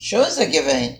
shows are given.